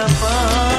शपा